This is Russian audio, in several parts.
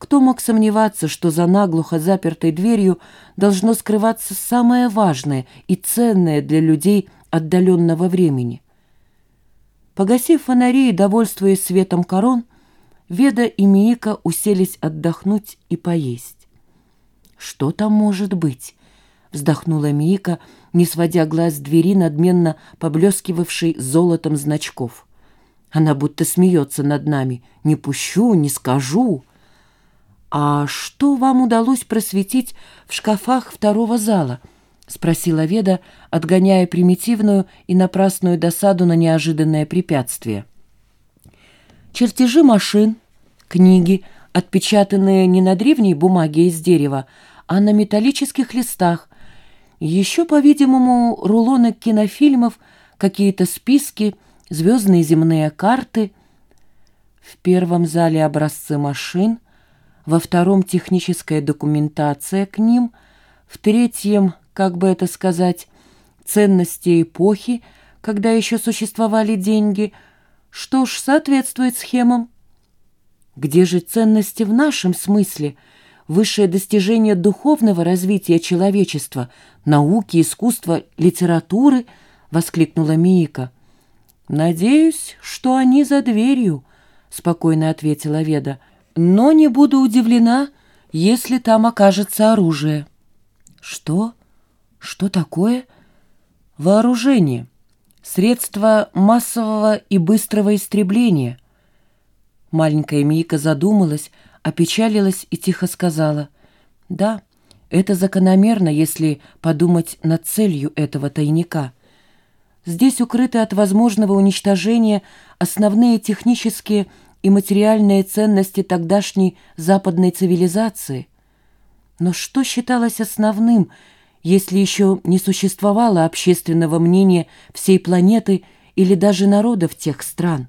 Кто мог сомневаться, что за наглухо запертой дверью должно скрываться самое важное и ценное для людей отдаленного времени? Погасив фонари и довольствуясь светом корон, Веда и Миика уселись отдохнуть и поесть. «Что там может быть?» — вздохнула Миика, не сводя глаз с двери, надменно поблескивавшей золотом значков. Она будто смеется над нами. «Не пущу, не скажу». «А что вам удалось просветить в шкафах второго зала?» — спросила Веда, отгоняя примитивную и напрасную досаду на неожиданное препятствие. Чертежи машин, книги, отпечатанные не на древней бумаге из дерева, а на металлических листах, еще, по-видимому, рулоны кинофильмов, какие-то списки, звездные земные карты. В первом зале образцы машин — во втором техническая документация к ним, в третьем, как бы это сказать, ценности эпохи, когда еще существовали деньги, что ж, соответствует схемам. Где же ценности в нашем смысле, высшее достижение духовного развития человечества, науки, искусства, литературы, воскликнула Миика. «Надеюсь, что они за дверью», — спокойно ответила Веда но не буду удивлена, если там окажется оружие. Что? Что такое? Вооружение. Средство массового и быстрого истребления. Маленькая Мика задумалась, опечалилась и тихо сказала. Да, это закономерно, если подумать над целью этого тайника. Здесь укрыты от возможного уничтожения основные технические и материальные ценности тогдашней западной цивилизации. Но что считалось основным, если еще не существовало общественного мнения всей планеты или даже народов тех стран?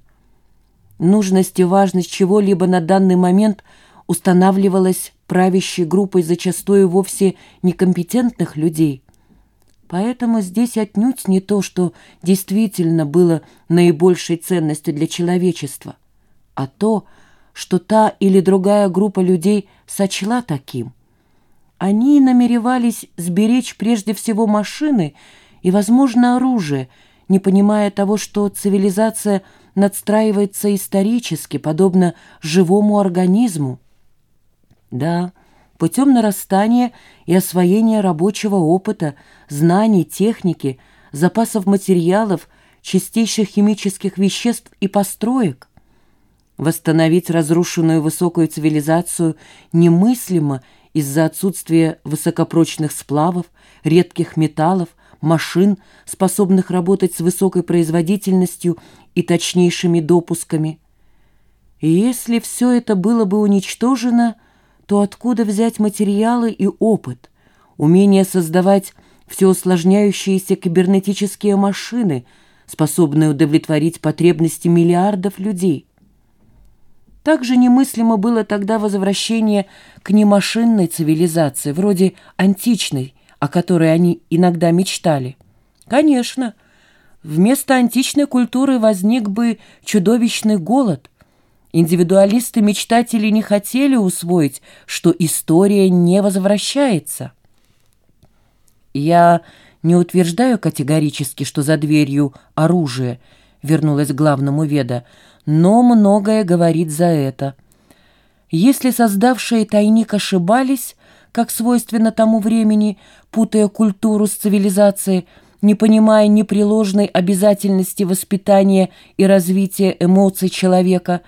Нужность и важность чего-либо на данный момент устанавливалась правящей группой зачастую вовсе некомпетентных людей. Поэтому здесь отнюдь не то, что действительно было наибольшей ценностью для человечества а то, что та или другая группа людей сочла таким. Они намеревались сберечь прежде всего машины и, возможно, оружие, не понимая того, что цивилизация надстраивается исторически, подобно живому организму. Да, путем нарастания и освоения рабочего опыта, знаний, техники, запасов материалов, чистейших химических веществ и построек. Восстановить разрушенную высокую цивилизацию немыслимо из-за отсутствия высокопрочных сплавов, редких металлов, машин, способных работать с высокой производительностью и точнейшими допусками. И если все это было бы уничтожено, то откуда взять материалы и опыт, умение создавать все усложняющиеся кибернетические машины, способные удовлетворить потребности миллиардов людей? Также немыслимо было тогда возвращение к немашинной цивилизации, вроде античной, о которой они иногда мечтали. Конечно, вместо античной культуры возник бы чудовищный голод. Индивидуалисты-мечтатели не хотели усвоить, что история не возвращается. Я не утверждаю категорически, что за дверью оружие, вернулась к главному веда, но многое говорит за это. Если создавшие тайник ошибались, как свойственно тому времени, путая культуру с цивилизацией, не понимая непреложной обязательности воспитания и развития эмоций человека,